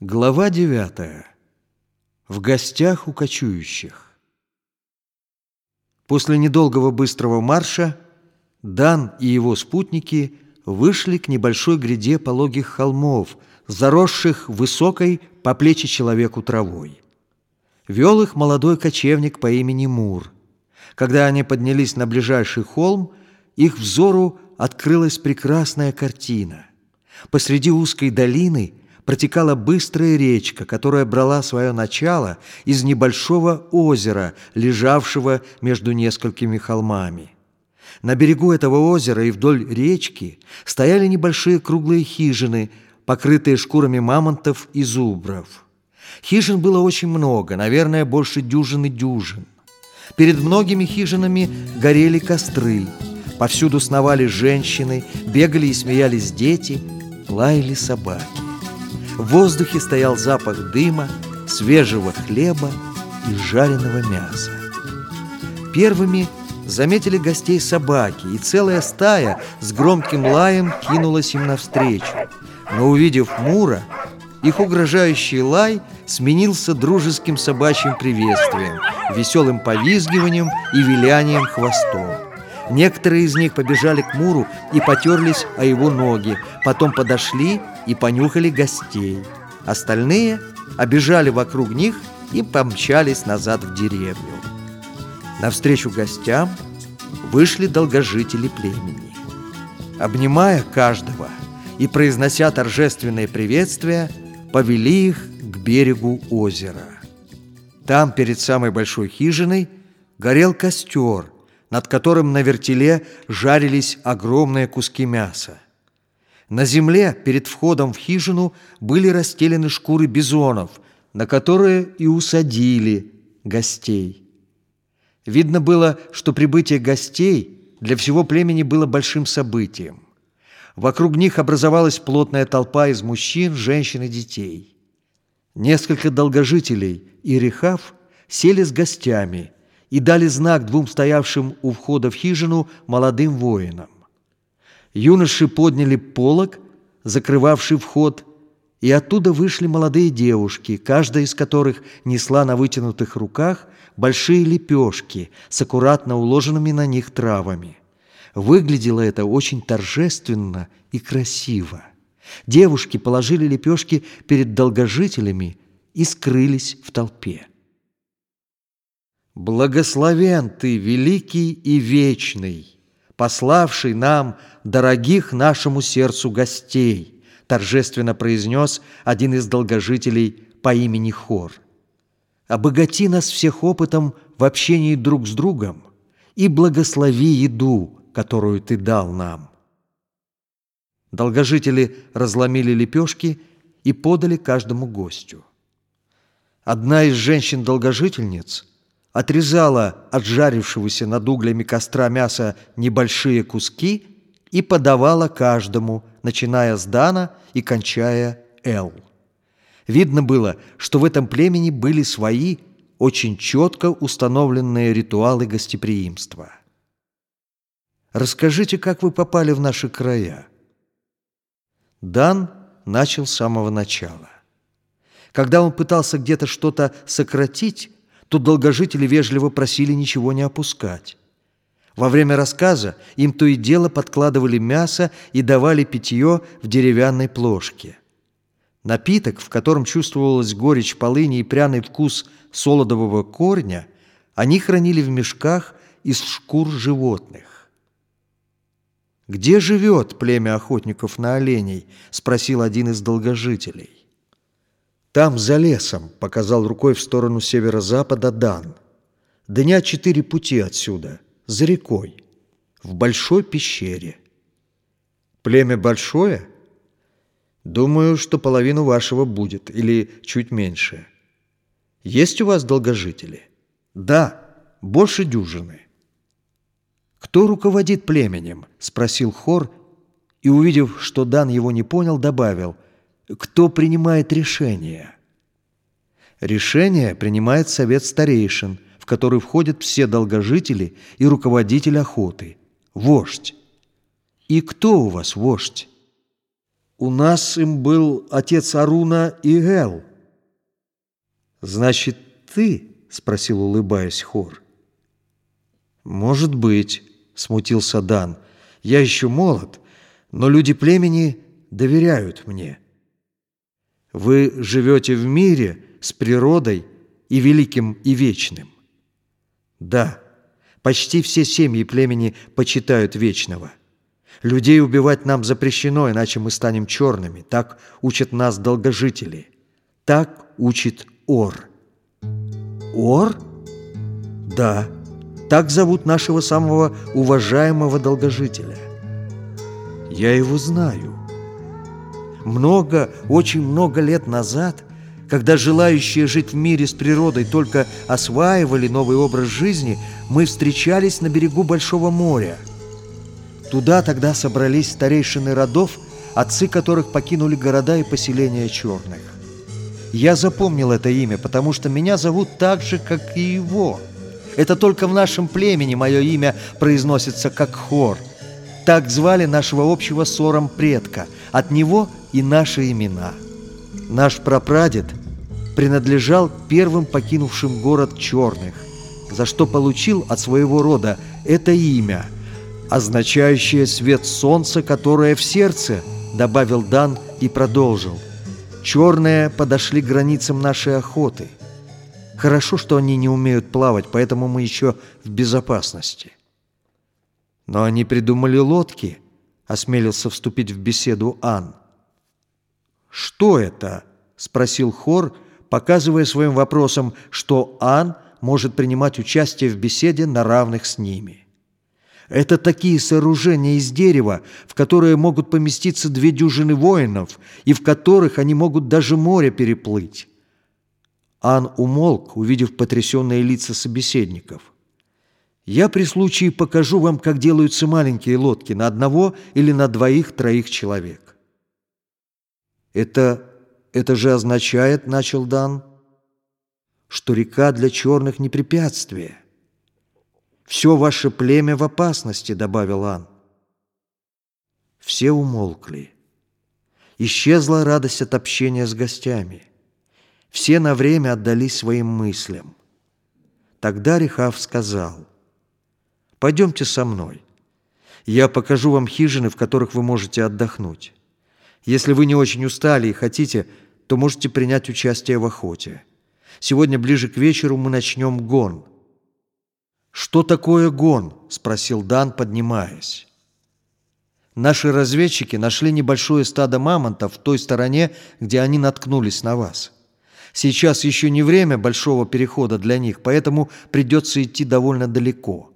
Глава девятая. В гостях у кочующих. После недолгого быстрого марша Дан и его спутники вышли к небольшой гряде пологих холмов, заросших высокой по плечи человеку травой. Вел их молодой кочевник по имени Мур. Когда они поднялись на ближайший холм, их взору открылась прекрасная картина. Посреди узкой долины – протекала быстрая речка, которая брала свое начало из небольшого озера, лежавшего между несколькими холмами. На берегу этого озера и вдоль речки стояли небольшие круглые хижины, покрытые шкурами мамонтов и зубров. Хижин было очень много, наверное, больше дюжины дюжин. Перед многими хижинами горели костры. Повсюду сновали женщины, бегали и смеялись дети, лаяли собаки. В воздухе стоял запах дыма, свежего хлеба и жареного мяса. Первыми заметили гостей собаки, и целая стая с громким лаем кинулась им навстречу. Но увидев Мура, их угрожающий лай сменился дружеским собачьим приветствием, веселым повизгиванием и вилянием хвостом. Некоторые из них побежали к Муру и потерлись о его ноги, потом подошли и понюхали гостей. Остальные обежали вокруг них и помчались назад в деревню. Навстречу гостям вышли долгожители племени. Обнимая каждого и произнося торжественные приветствия, повели их к берегу озера. Там, перед самой большой хижиной, горел костер – над которым на вертеле жарились огромные куски мяса. На земле перед входом в хижину были расстелены шкуры бизонов, на которые и усадили гостей. Видно было, что прибытие гостей для всего племени было большим событием. Вокруг них образовалась плотная толпа из мужчин, женщин и детей. Несколько долгожителей и рехав сели с гостями – и дали знак двум стоявшим у входа в хижину молодым воинам. Юноши подняли полог, закрывавший вход, и оттуда вышли молодые девушки, каждая из которых несла на вытянутых руках большие лепешки с аккуратно уложенными на них травами. Выглядело это очень торжественно и красиво. Девушки положили лепешки перед долгожителями и скрылись в толпе. Благословен Ты, великий и вечный, пославший нам, дорогих нашему сердцу гостей, торжественно произнес один из долгожителей по имени Хор. Обогати нас всех опытом в общении друг с другом и благослови еду, которую Ты дал нам. Долгожители разломили лепешки и подали каждому гостю. Одна из женщин-долгожительниц – отрезала от жарившегося над углями костра мяса небольшие куски и подавала каждому, начиная с Дана и кончая Эл. Видно было, что в этом племени были свои, очень четко установленные ритуалы гостеприимства. «Расскажите, как вы попали в наши края?» Дан начал с самого начала. Когда он пытался где-то что-то сократить, Тут долгожители вежливо просили ничего не опускать. Во время рассказа им то и дело подкладывали мясо и давали питье в деревянной плошке. Напиток, в котором чувствовалась горечь полыни и пряный вкус солодового корня, они хранили в мешках из шкур животных. «Где живет племя охотников на оленей?» – спросил один из долгожителей. Там, за лесом, показал рукой в сторону северо-запада Дан. Дня четыре пути отсюда, за рекой, в большой пещере. Племя большое? Думаю, что половину вашего будет, или чуть меньше. Есть у вас долгожители? Да, больше дюжины. Кто руководит племенем? Спросил Хор, и, увидев, что Дан его не понял, добавил – кто принимает решение? Решение принимает совет старейшин, в который входят все долгожители и руководитель охоты, вождь. И кто у вас вождь? У нас им был отец Аруна и Эл. Значит, ты? Спросил, улыбаясь, хор. Может быть, смутился Дан. Я еще молод, но люди племени доверяют мне. Вы живете в мире с природой и великим и вечным. Да, почти все семьи племени почитают вечного. Людей убивать нам запрещено, иначе мы станем черными. Так учат нас долгожители. Так учит Ор. Ор? Да, так зовут нашего самого уважаемого долгожителя. Я его знаю. Много, очень много лет назад, когда желающие жить в мире с природой только осваивали новый образ жизни, мы встречались на берегу Большого моря. Туда тогда собрались старейшины родов, отцы которых покинули города и поселения черных. Я запомнил это имя, потому что меня зовут так же, как и его. Это только в нашем племени мое имя произносится как хор. Так звали нашего общего ссором предка. От него и наши имена. Наш прапрадед принадлежал первым покинувшим город черных, за что получил от своего рода это имя, означающее свет солнца, которое в сердце, добавил Дан и продолжил. Черные подошли к границам нашей охоты. Хорошо, что они не умеют плавать, поэтому мы еще в безопасности. Но они придумали лодки, осмелился вступить в беседу Ан. «Что это?» — спросил Хор, показывая своим вопросом, что Ан может принимать участие в беседе на равных с ними. Это такие сооружения из дерева, в которые могут поместиться две дюжины воинов, и в которых они могут даже море переплыть. Ан умолк, увидев потрясенные лица собеседников. «Я при случае покажу вам, как делаются маленькие лодки на одного или на двоих-троих человек». «Это... это же означает, — начал Дан, — что река для черных не препятствие. Все ваше племя в опасности, — добавил Ан. Все умолкли. Исчезла радость от общения с гостями. Все на время отдались своим мыслям. Тогда Рехав сказал, «Пойдемте со мной. Я покажу вам хижины, в которых вы можете отдохнуть. Если вы не очень устали и хотите, то можете принять участие в охоте. Сегодня ближе к вечеру мы начнем гон». «Что такое гон?» – спросил Дан, поднимаясь. Наши разведчики нашли небольшое стадо мамонтов в той стороне, где они наткнулись на вас. Сейчас еще не время большого перехода для них, поэтому придется идти довольно далеко.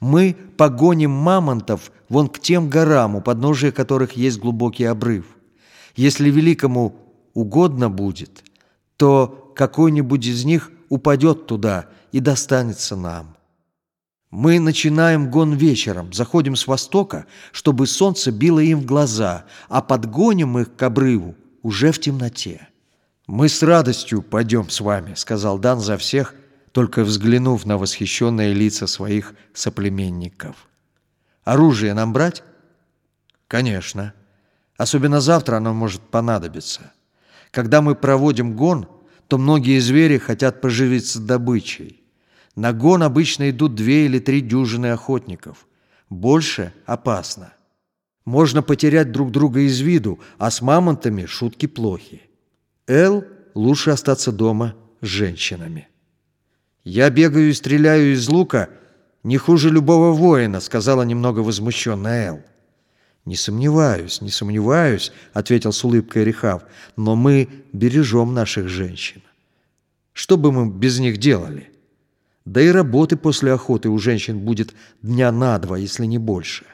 Мы погоним мамонтов вон к тем горам, у подножия которых есть глубокий обрыв. Если великому угодно будет, то какой-нибудь из них упадет туда и достанется нам. Мы начинаем гон вечером, заходим с востока, чтобы солнце било им в глаза, а подгоним их к обрыву уже в темноте. «Мы с радостью пойдем с вами», — сказал Дан за всех, только взглянув на восхищенные лица своих соплеменников. «Оружие нам брать?» «Конечно. Особенно завтра оно может понадобиться. Когда мы проводим гон, то многие звери хотят поживиться добычей. На гон обычно идут две или три дюжины охотников. Больше опасно. Можно потерять друг друга из виду, а с мамонтами шутки плохи. Эл лучше остаться дома с женщинами. «Я бегаю и стреляю из лука не хуже любого воина», сказала немного возмущенная Эл. «Не сомневаюсь, не сомневаюсь», — ответил с улыбкой Рехав, «но мы бережем наших женщин. Что бы мы без них делали? Да и работы после охоты у женщин будет дня на два, если не больше».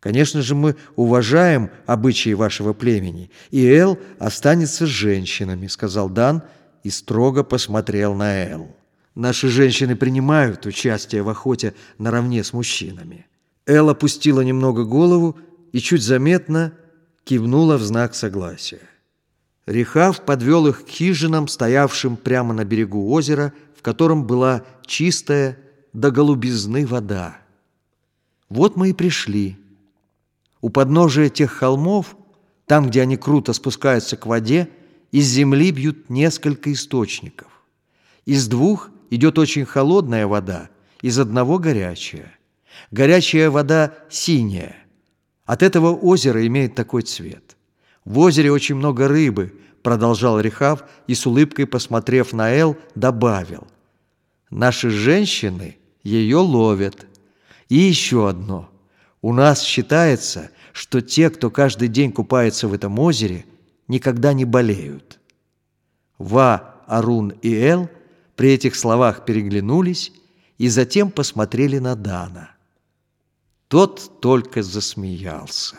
Конечно же, мы уважаем обычаи вашего племени, и Эл останется с женщинами», — сказал Дан, — и строго посмотрел на Эл. Наши женщины принимают участие в охоте наравне с мужчинами. Эл опустила немного голову и чуть заметно кивнула в знак согласия. Рехав подвел их к хижинам, стоявшим прямо на берегу озера, в котором была чистая до голубизны вода. Вот мы и пришли. У подножия тех холмов Там, где они круто спускаются к воде, из земли бьют несколько источников. Из двух идет очень холодная вода, из одного горячая. Горячая вода синяя. От этого озеро имеет такой цвет. В озере очень много рыбы, продолжал Рехав и с улыбкой, посмотрев на Эл, добавил. Наши женщины ее ловят. И еще одно. У нас считается, что те, кто каждый день купается в этом озере, никогда не болеют. Ва, Арун и Эл при этих словах переглянулись и затем посмотрели на Дана. Тот только засмеялся.